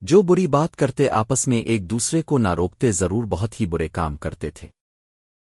جو بری بات کرتے آپس میں ایک دوسرے کو نہ روکتے ضرور بہت ہی برے کام کرتے تھے۔